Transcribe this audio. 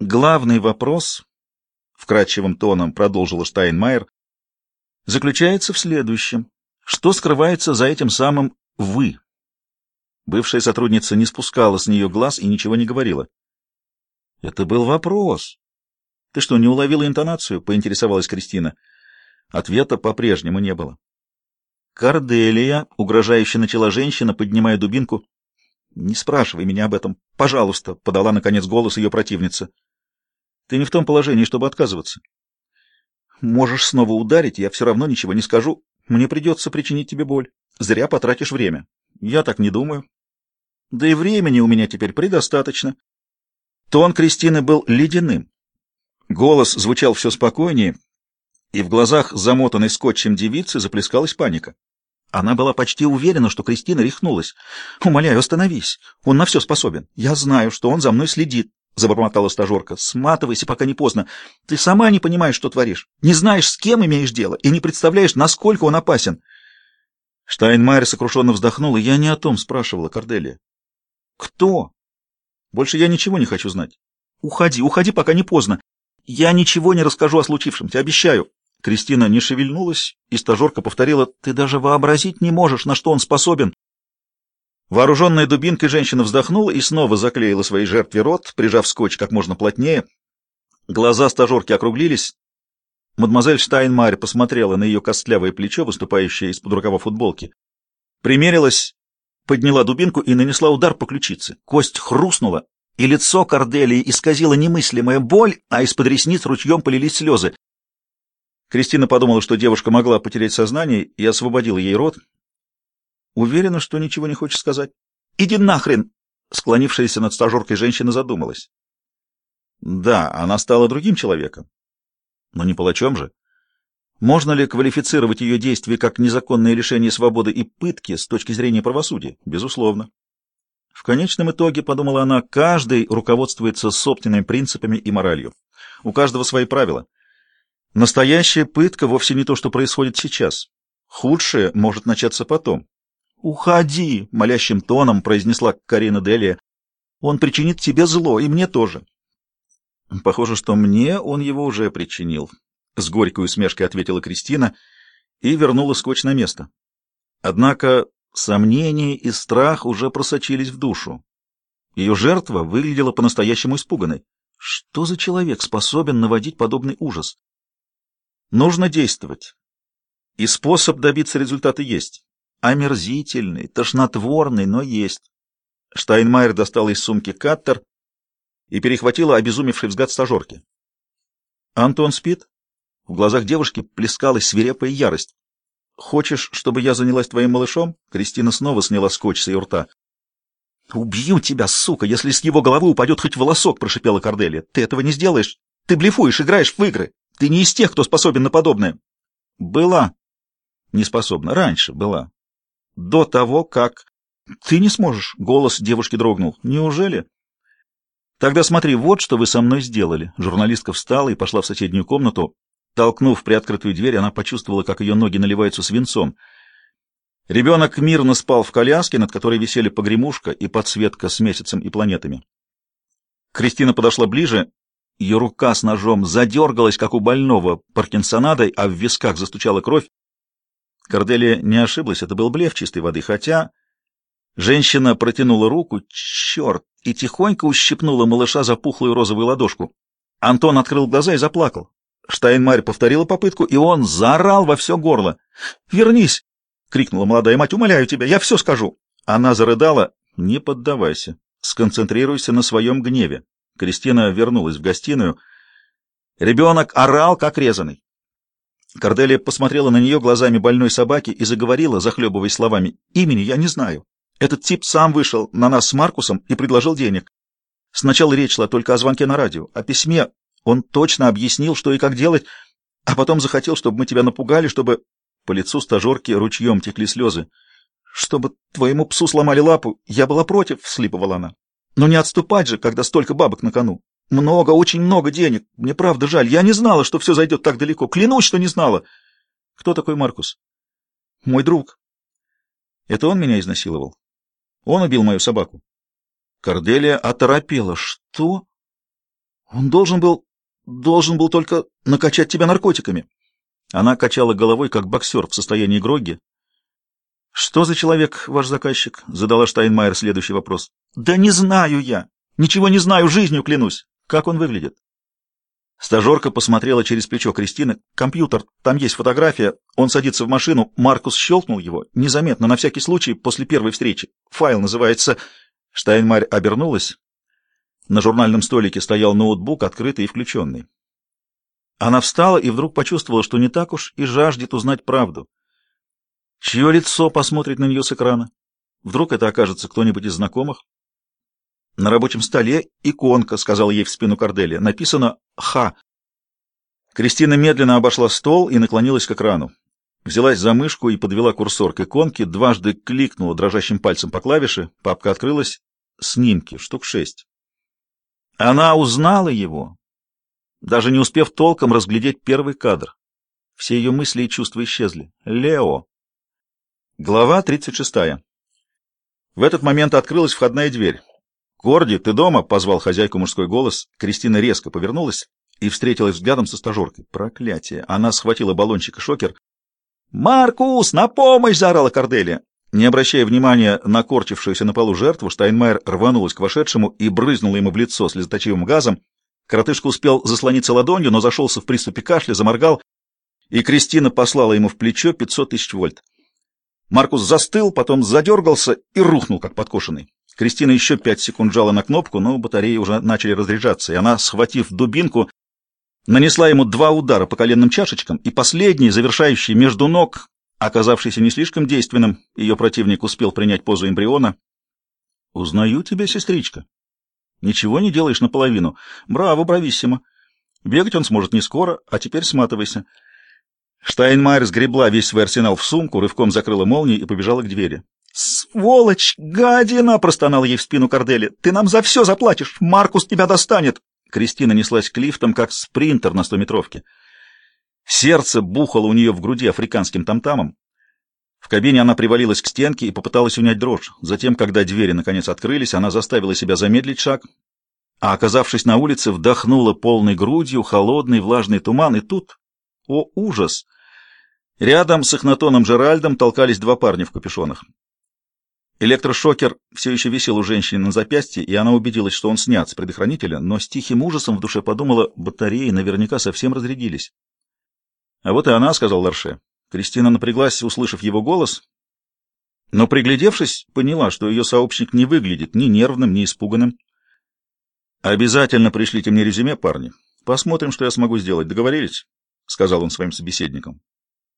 Главный вопрос, вкрадчивым тоном продолжила Штайнмайер, заключается в следующем. Что скрывается за этим самым «вы»? Бывшая сотрудница не спускала с нее глаз и ничего не говорила. Это был вопрос. Ты что, не уловила интонацию? Поинтересовалась Кристина. Ответа по-прежнему не было. Корделия, угрожающе начала женщина, поднимая дубинку. Не спрашивай меня об этом, пожалуйста, подала наконец голос ее противница. Ты не в том положении, чтобы отказываться. Можешь снова ударить, я все равно ничего не скажу. Мне придется причинить тебе боль. Зря потратишь время. Я так не думаю. Да и времени у меня теперь предостаточно. Тон Кристины был ледяным. Голос звучал все спокойнее, и в глазах замотанной скотчем девицы заплескалась паника. Она была почти уверена, что Кристина рехнулась. «Умоляю, остановись. Он на все способен. Я знаю, что он за мной следит», — забормотала стажерка. «Сматывайся, пока не поздно. Ты сама не понимаешь, что творишь. Не знаешь, с кем имеешь дело, и не представляешь, насколько он опасен». Штайнмайер сокрушенно вздохнула. «Я не о том спрашивала, Корделия». «Кто?» «Больше я ничего не хочу знать. Уходи, уходи, пока не поздно. Я ничего не расскажу о случившемся, обещаю». Кристина не шевельнулась, и стажерка повторила, «Ты даже вообразить не можешь, на что он способен». Вооруженная дубинкой женщина вздохнула и снова заклеила своей жертве рот, прижав скотч как можно плотнее. Глаза стажерки округлились. Мадемуазель Штайнмайер посмотрела на ее костлявое плечо, выступающее из-под рукава футболки. Примерилась, подняла дубинку и нанесла удар по ключице. Кость хрустнула, и лицо Корделии исказило немыслимая боль, а из-под ресниц ручьем полились слезы. Кристина подумала, что девушка могла потерять сознание, и освободила ей рот. Уверена, что ничего не хочет сказать. «Иди нахрен!» Склонившаяся над стажеркой женщина задумалась. Да, она стала другим человеком. Но не палачом же. Можно ли квалифицировать ее действия как незаконное лишение свободы и пытки с точки зрения правосудия? Безусловно. В конечном итоге, подумала она, каждый руководствуется собственными принципами и моралью. У каждого свои правила. Настоящая пытка вовсе не то, что происходит сейчас. Худшее может начаться потом. «Уходи!» — молящим тоном произнесла Карина Делия. «Он причинит тебе зло, и мне тоже». Похоже, что мне он его уже причинил. С горькой усмешкой ответила Кристина и вернула скотч на место. Однако сомнения и страх уже просочились в душу. Ее жертва выглядела по-настоящему испуганной. Что за человек способен наводить подобный ужас? Нужно действовать. И способ добиться результата есть. Омерзительный, тошнотворный, но есть. Штайнмайер достал из сумки каттер и перехватила обезумевший взгляд стажерки. «Антон спит?» В глазах девушки плескалась свирепая ярость. «Хочешь, чтобы я занялась твоим малышом?» Кристина снова сняла скотч с ее рта. «Убью тебя, сука, если с его головы упадет хоть волосок!» — прошипела Корделия. «Ты этого не сделаешь. Ты блефуешь, играешь в игры. Ты не из тех, кто способен на подобное. Была. Не способна. Раньше была. До того, как... Ты не сможешь. Голос девушки дрогнул. Неужели? Тогда смотри, вот что вы со мной сделали. Журналистка встала и пошла в соседнюю комнату. Толкнув приоткрытую дверь, она почувствовала, как ее ноги наливаются свинцом. Ребенок мирно спал в коляске, над которой висели погремушка и подсветка с месяцем и планетами. Кристина подошла ближе ее рука с ножом задергалась, как у больного, паркинсонадой, а в висках застучала кровь. Корделия не ошиблась, это был блеф чистой воды, хотя... Женщина протянула руку, черт, и тихонько ущипнула малыша за пухлую розовую ладошку. Антон открыл глаза и заплакал. Штайнмарь повторила попытку, и он заорал во все горло. «Вернись!» — крикнула молодая мать. «Умоляю тебя, я все скажу!» Она зарыдала. «Не поддавайся. Сконцентрируйся на своем гневе. Кристина вернулась в гостиную. Ребенок орал, как резанный. Корделия посмотрела на нее глазами больной собаки и заговорила, захлебываясь словами. «Имени я не знаю. Этот тип сам вышел на нас с Маркусом и предложил денег. Сначала речь шла только о звонке на радио, о письме. Он точно объяснил, что и как делать, а потом захотел, чтобы мы тебя напугали, чтобы...» По лицу стажерки ручьем текли слезы. «Чтобы твоему псу сломали лапу, я была против», — вслипывала она. Но не отступать же, когда столько бабок на кону. Много, очень много денег. Мне правда жаль. Я не знала, что все зайдет так далеко. Клянусь, что не знала. Кто такой Маркус? Мой друг. Это он меня изнасиловал. Он убил мою собаку. Корделия оторопела. Что? Он должен был... должен был только накачать тебя наркотиками. Она качала головой, как боксер в состоянии гроги. «Что за человек, ваш заказчик?» — задала Штайнмайер следующий вопрос. «Да не знаю я. Ничего не знаю, жизнью клянусь. Как он выглядит?» Стажерка посмотрела через плечо Кристины. «Компьютер, там есть фотография. Он садится в машину. Маркус щелкнул его. Незаметно, на всякий случай, после первой встречи. Файл называется...» Штайнмайер обернулась. На журнальном столике стоял ноутбук, открытый и включенный. Она встала и вдруг почувствовала, что не так уж и жаждет узнать правду. Чье лицо посмотрит на нее с экрана? Вдруг это окажется кто-нибудь из знакомых? На рабочем столе иконка, сказала ей в спину Корделия. Написано «Х». Кристина медленно обошла стол и наклонилась к экрану. Взялась за мышку и подвела курсор к иконке, дважды кликнула дрожащим пальцем по клавише, папка открылась, снимки, штук шесть. Она узнала его, даже не успев толком разглядеть первый кадр. Все ее мысли и чувства исчезли. Лео. Глава 36. В этот момент открылась входная дверь. «Корди, ты дома?» — позвал хозяйку мужской голос. Кристина резко повернулась и встретилась взглядом со стажеркой. Проклятие! Она схватила баллончик и шокер. «Маркус, на помощь!» — заорала Корделия. Не обращая внимания на корчившуюся на полу жертву, Штайнмайер рванулась к вошедшему и брызнула ему в лицо слезоточивым газом. Коротышка успел заслониться ладонью, но зашелся в приступе кашля, заморгал, и Кристина послала ему в плечо 500 тысяч вольт. Маркус застыл, потом задергался и рухнул, как подкошенный. Кристина еще пять секунд жала на кнопку, но батареи уже начали разряжаться, и она, схватив дубинку, нанесла ему два удара по коленным чашечкам, и последний, завершающий между ног, оказавшийся не слишком действенным, ее противник успел принять позу эмбриона. «Узнаю тебя, сестричка. Ничего не делаешь наполовину. Браво, брависсимо. Бегать он сможет не скоро, а теперь сматывайся». Штайнмайер сгребла весь свой арсенал в сумку, рывком закрыла молнию и побежала к двери. «Сволочь! Гадина!» — простонал ей в спину Кордели. «Ты нам за все заплатишь! Маркус тебя достанет!» Кристина неслась к лифтам, как спринтер на стометровке. Сердце бухало у нее в груди африканским тамтамом. В кабине она привалилась к стенке и попыталась унять дрожь. Затем, когда двери наконец открылись, она заставила себя замедлить шаг, а, оказавшись на улице, вдохнула полной грудью холодный влажный туман, и тут, о ужас! Рядом с Эхнатоном Джеральдом толкались два парня в капюшонах. Электрошокер все еще висел у женщины на запястье, и она убедилась, что он снят с предохранителя, но с тихим ужасом в душе подумала, батареи наверняка совсем разрядились. — А вот и она, — сказал Ларше. Кристина напряглась, услышав его голос, но, приглядевшись, поняла, что ее сообщник не выглядит ни нервным, ни испуганным. — Обязательно пришлите мне резюме, парни. Посмотрим, что я смогу сделать. Договорились? — сказал он своим собеседникам.